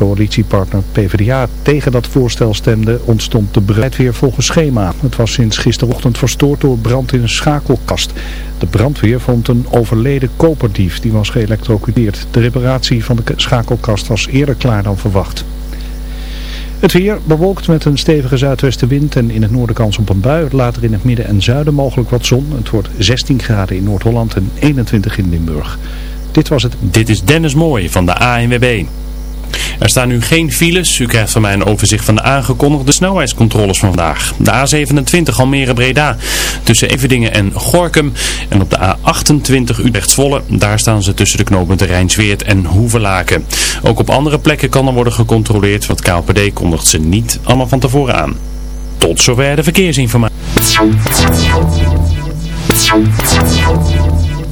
coalitiepartner PvdA tegen dat voorstel stemde, ontstond de bereid weer volgens schema. Het was sinds gisterochtend verstoord door brand in een schakelkast. De brandweer vond een overleden koperdief, die was geëlectrocuteerd. De reparatie van de schakelkast was eerder klaar dan verwacht. Het weer bewolkt met een stevige zuidwestenwind en in het noorden kans op een bui. Later in het midden en zuiden mogelijk wat zon. Het wordt 16 graden in Noord-Holland en 21 in Limburg. Dit was het. Dit is Dennis Mooij van de ANWB. Er staan nu geen files. U krijgt van mij een overzicht van de aangekondigde snelheidscontroles van vandaag. De A27 Almere-Breda tussen Everdingen en Gorkum. En op de A28 Utrecht-Zwolle. Daar staan ze tussen de knooppunten Rijnsweert en Hoevelaken. Ook op andere plekken kan er worden gecontroleerd. Want KLPD kondigt ze niet allemaal van tevoren aan. Tot zover de verkeersinformatie.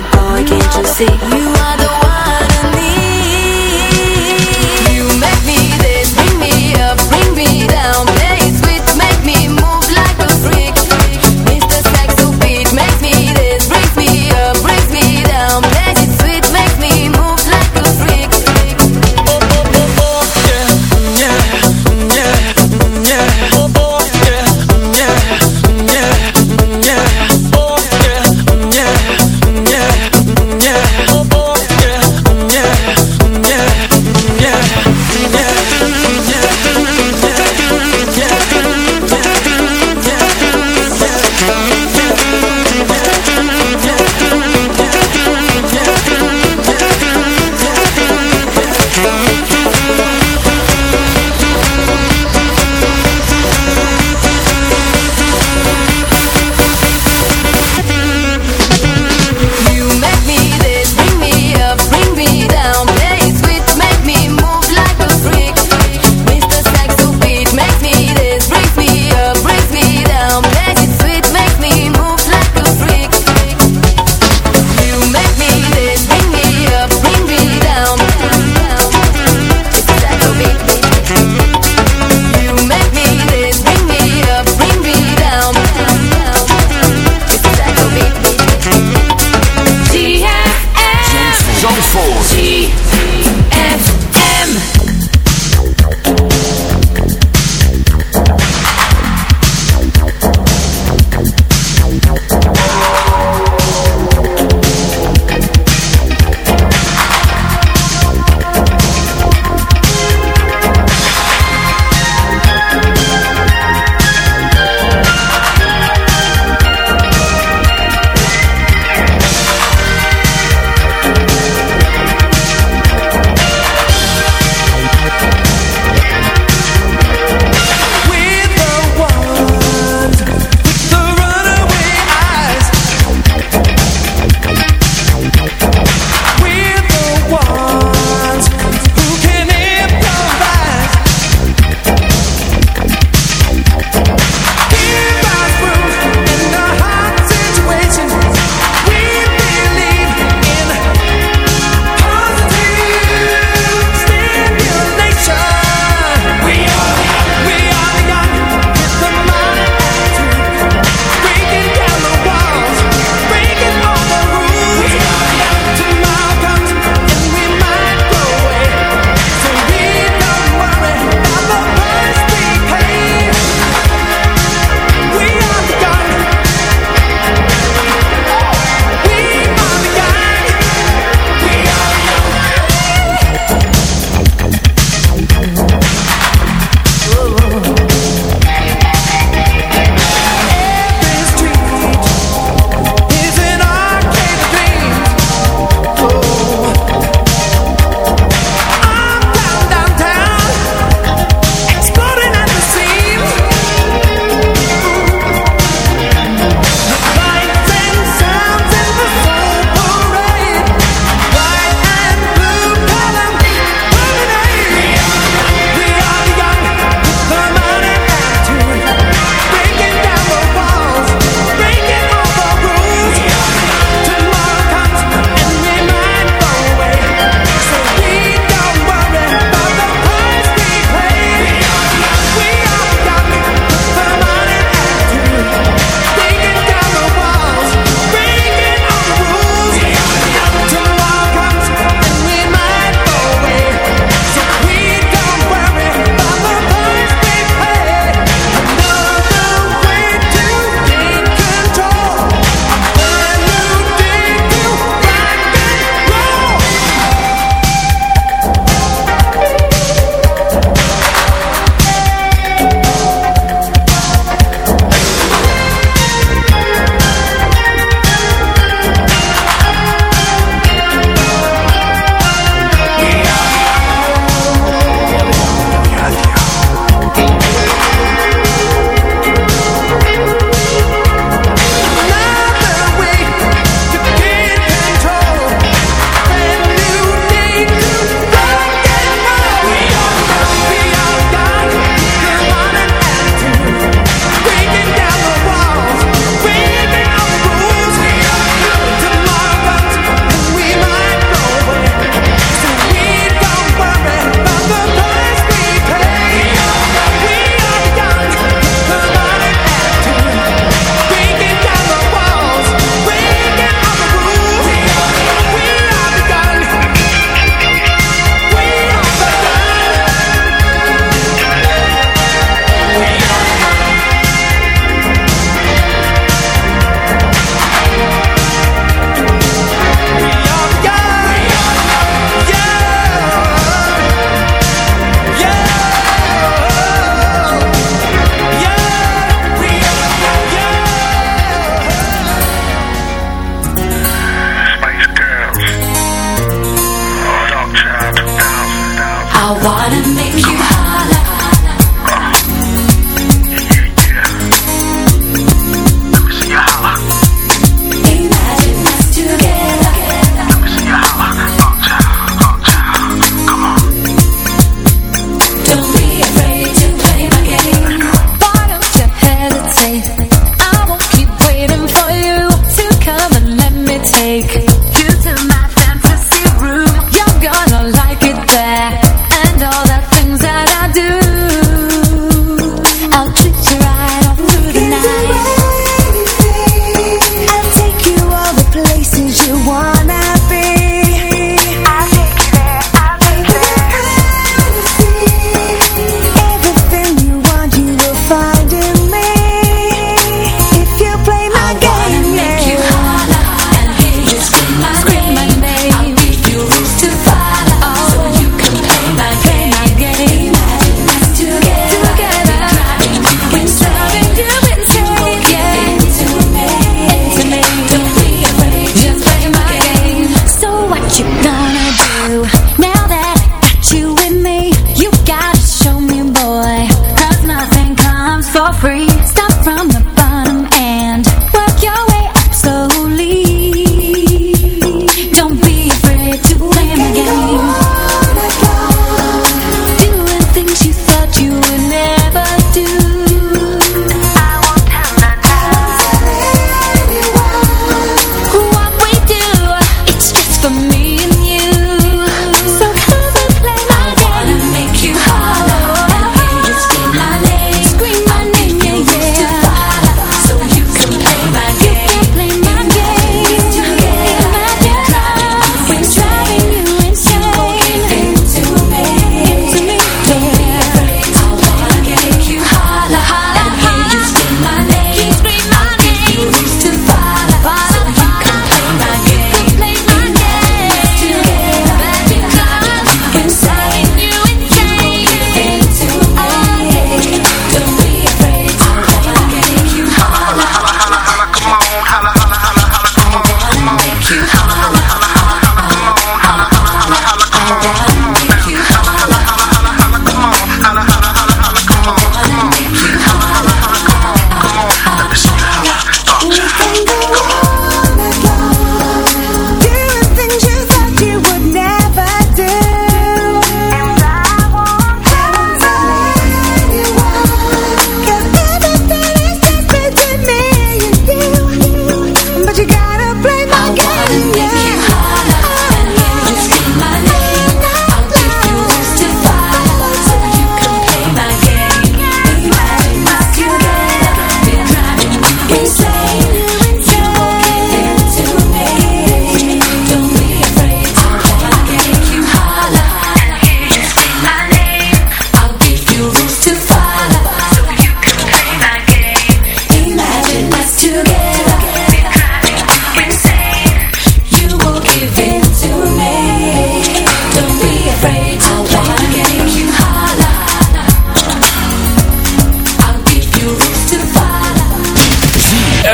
Boy, can't you see? You are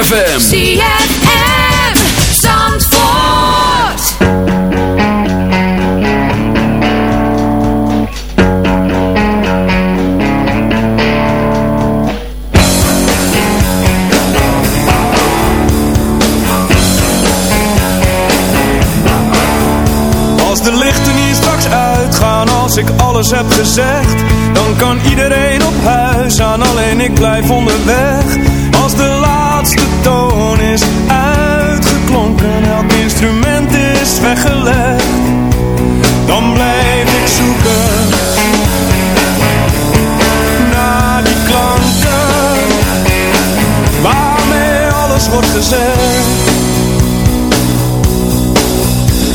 ZFM. ZFM. Zandvoort. Als de lichten hier straks uitgaan, als ik alles heb gezegd, dan kan iedereen op huis aan, alleen ik blijf onderweg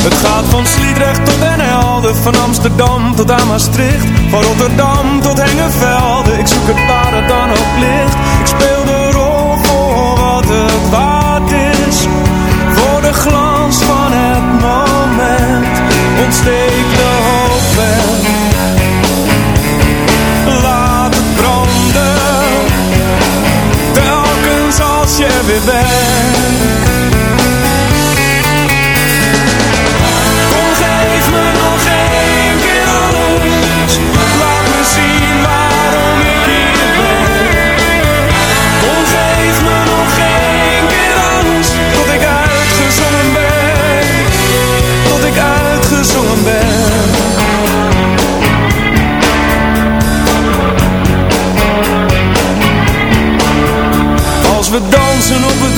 Het gaat van Sliedrecht tot Den Helden, van Amsterdam tot aan Maastricht. Van Rotterdam tot Hengelvelde, ik zoek het paar dan op licht. Ik speel de rol voor wat het waard is. Voor de glans van het moment, ontsteek de hoofdweg. Laat het branden, telkens als je weer bent.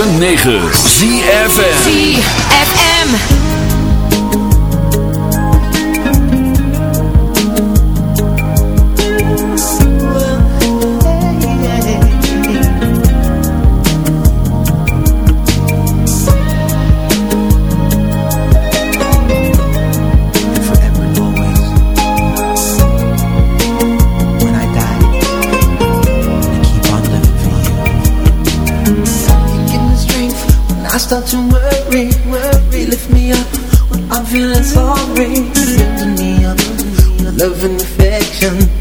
106.9 ZFM ZFM. Love and affection.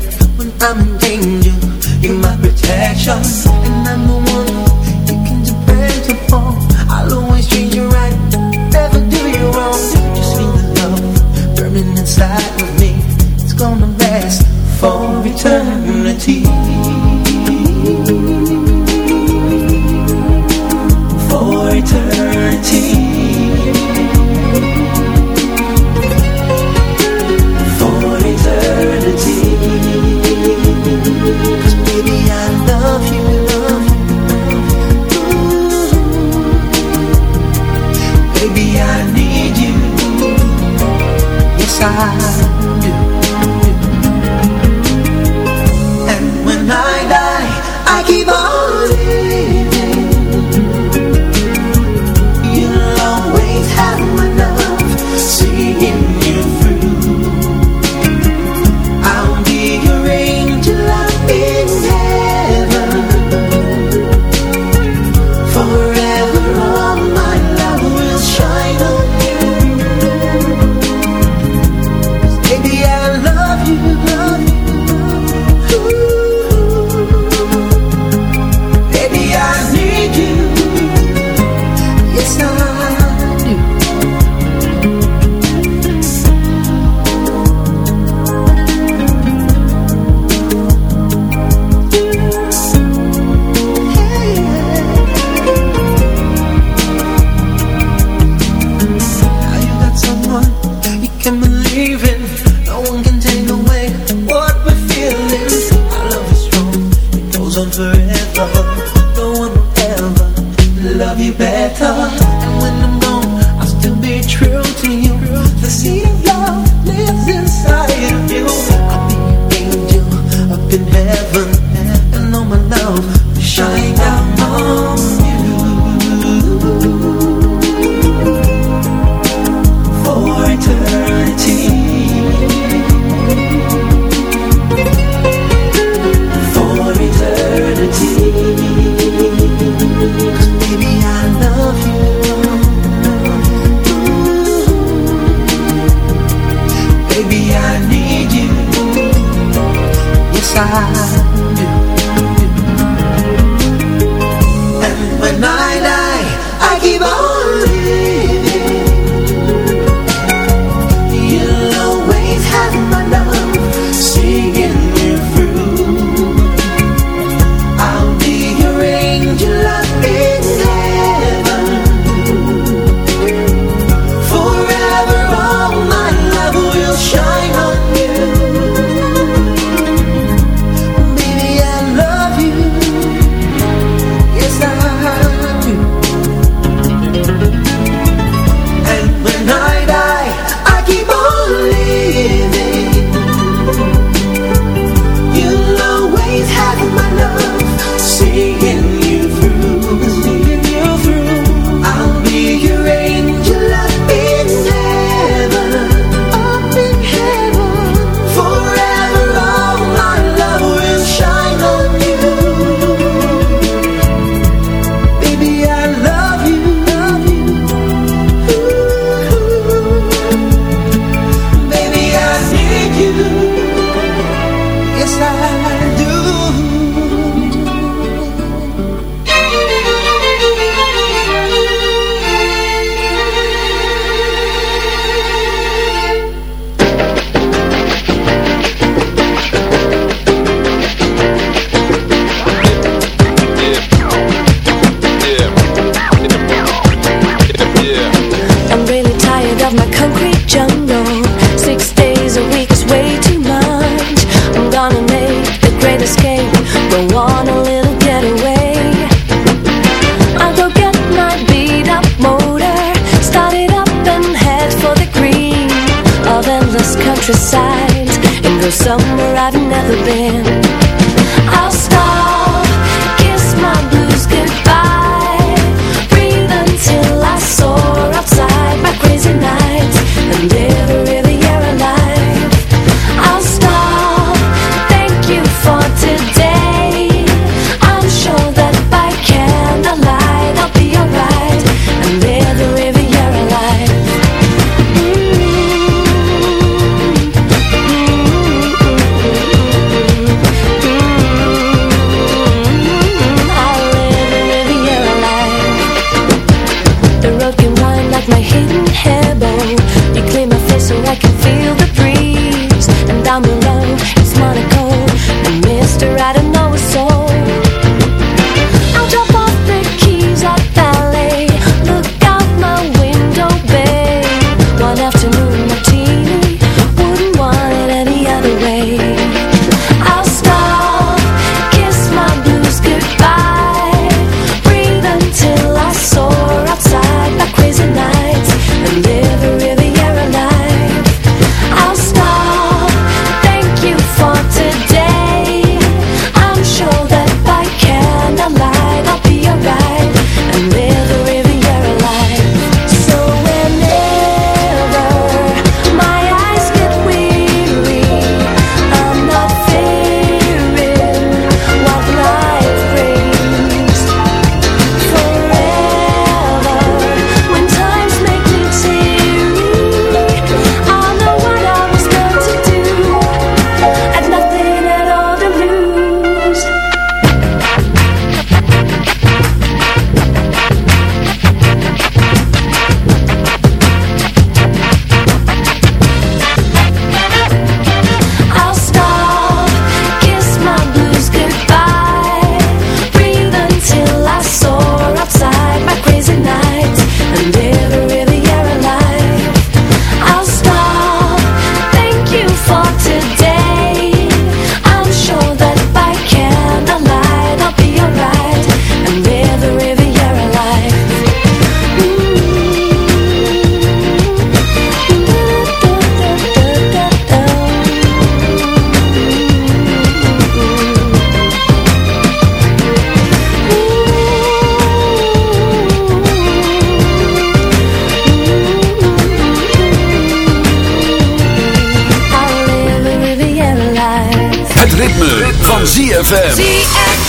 ZFM.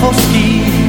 così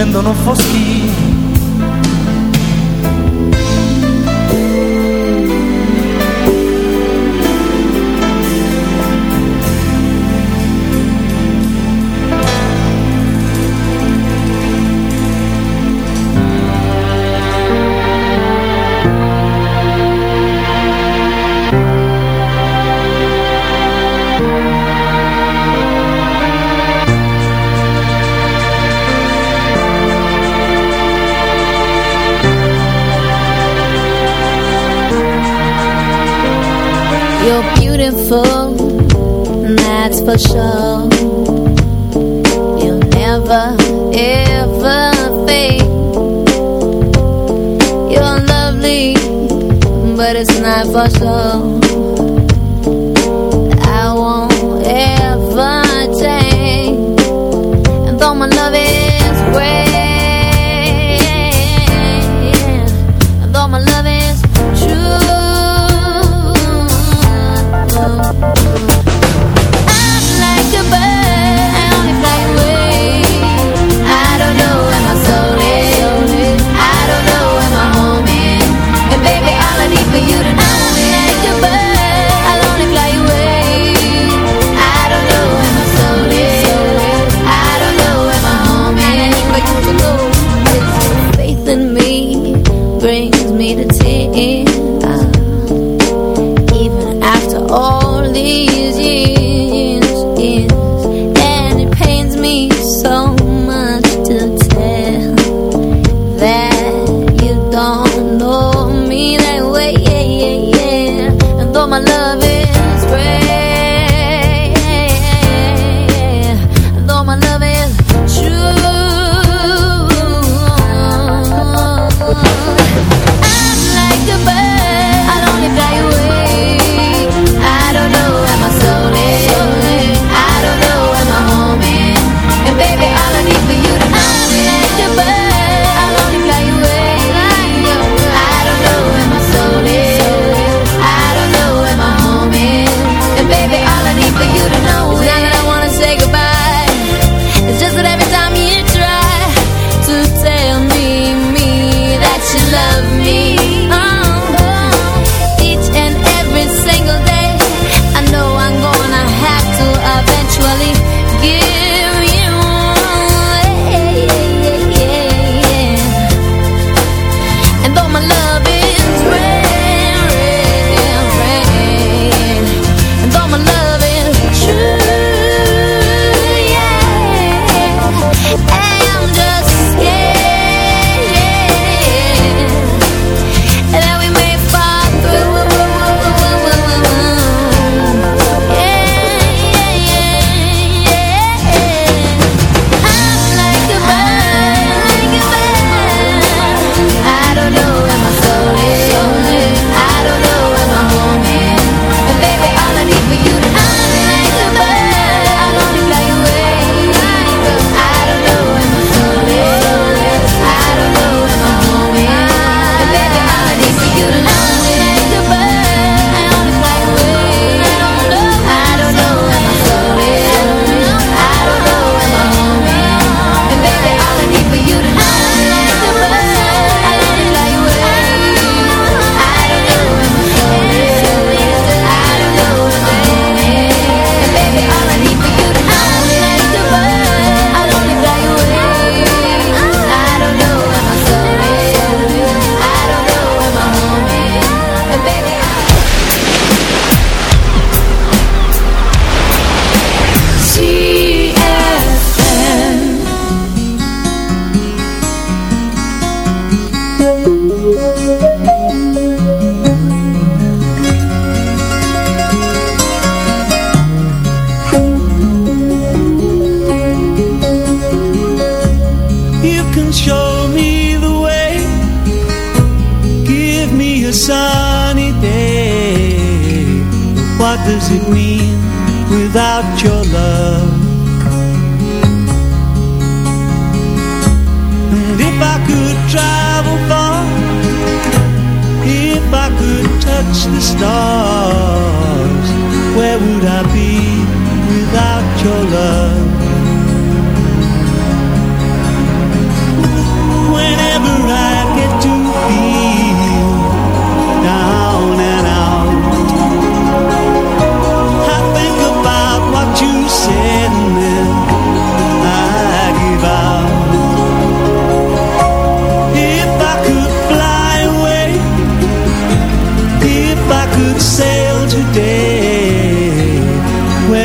scendono foschi. fuss up.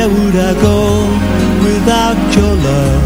Would I go without your love?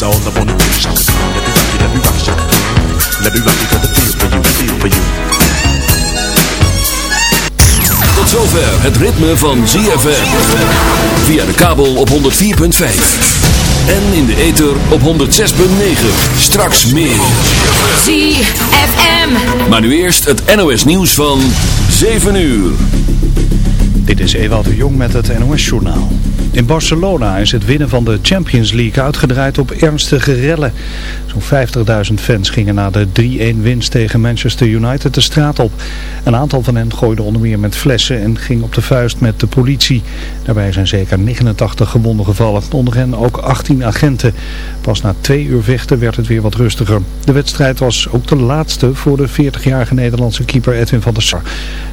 Let me rock it, that's all do. Chaka Khan, let me rock it, let me rock it, Chaka Khan. Let me rock it, got the feel for you, feel for you. Tot zover het ritme van ZFM. Via de kabel op 104.5. En in de ether op 106.9. Straks meer. ZFM. Maar nu eerst het NOS nieuws van 7 uur. Dit is Ewald de Jong met het NOS-journaal. In Barcelona is het winnen van de Champions League uitgedraaid op ernstige rellen. Zo'n 50.000 fans gingen na de 3-1 winst tegen Manchester United de straat op. Een aantal van hen gooide onder meer met flessen en ging op de vuist met de politie. Daarbij zijn zeker 89 gewonden gevallen, onder hen ook 18 agenten. Pas na twee uur vechten werd het weer wat rustiger. De wedstrijd was ook de laatste voor de 40-jarige Nederlandse keeper Edwin van der Sar,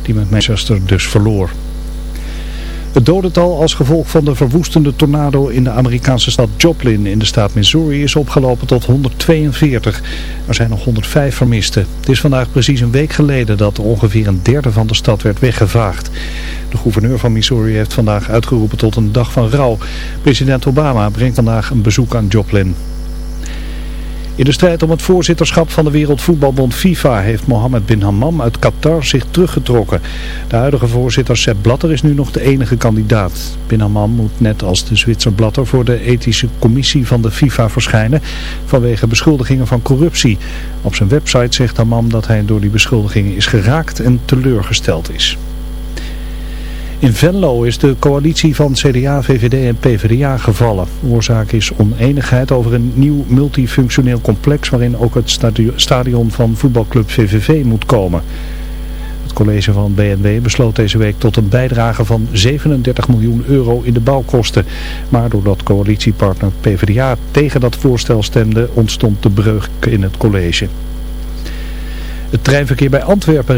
die met Manchester dus verloor. Het dodental als gevolg van de verwoestende tornado in de Amerikaanse stad Joplin in de staat Missouri is opgelopen tot 142. Er zijn nog 105 vermisten. Het is vandaag precies een week geleden dat ongeveer een derde van de stad werd weggevaagd. De gouverneur van Missouri heeft vandaag uitgeroepen tot een dag van rouw. President Obama brengt vandaag een bezoek aan Joplin. In de strijd om het voorzitterschap van de Wereldvoetbalbond FIFA heeft Mohammed bin Hammam uit Qatar zich teruggetrokken. De huidige voorzitter Sepp Blatter is nu nog de enige kandidaat. Bin Hammam moet net als de Zwitser Blatter voor de ethische commissie van de FIFA verschijnen vanwege beschuldigingen van corruptie. Op zijn website zegt Hammam dat hij door die beschuldigingen is geraakt en teleurgesteld is. In Venlo is de coalitie van CDA, VVD en PvdA gevallen. Oorzaak is oneenigheid over een nieuw multifunctioneel complex waarin ook het stadion van voetbalclub VVV moet komen. Het college van BNW besloot deze week tot een bijdrage van 37 miljoen euro in de bouwkosten. Maar doordat coalitiepartner PvdA tegen dat voorstel stemde ontstond de breuk in het college. Het treinverkeer bij Antwerpen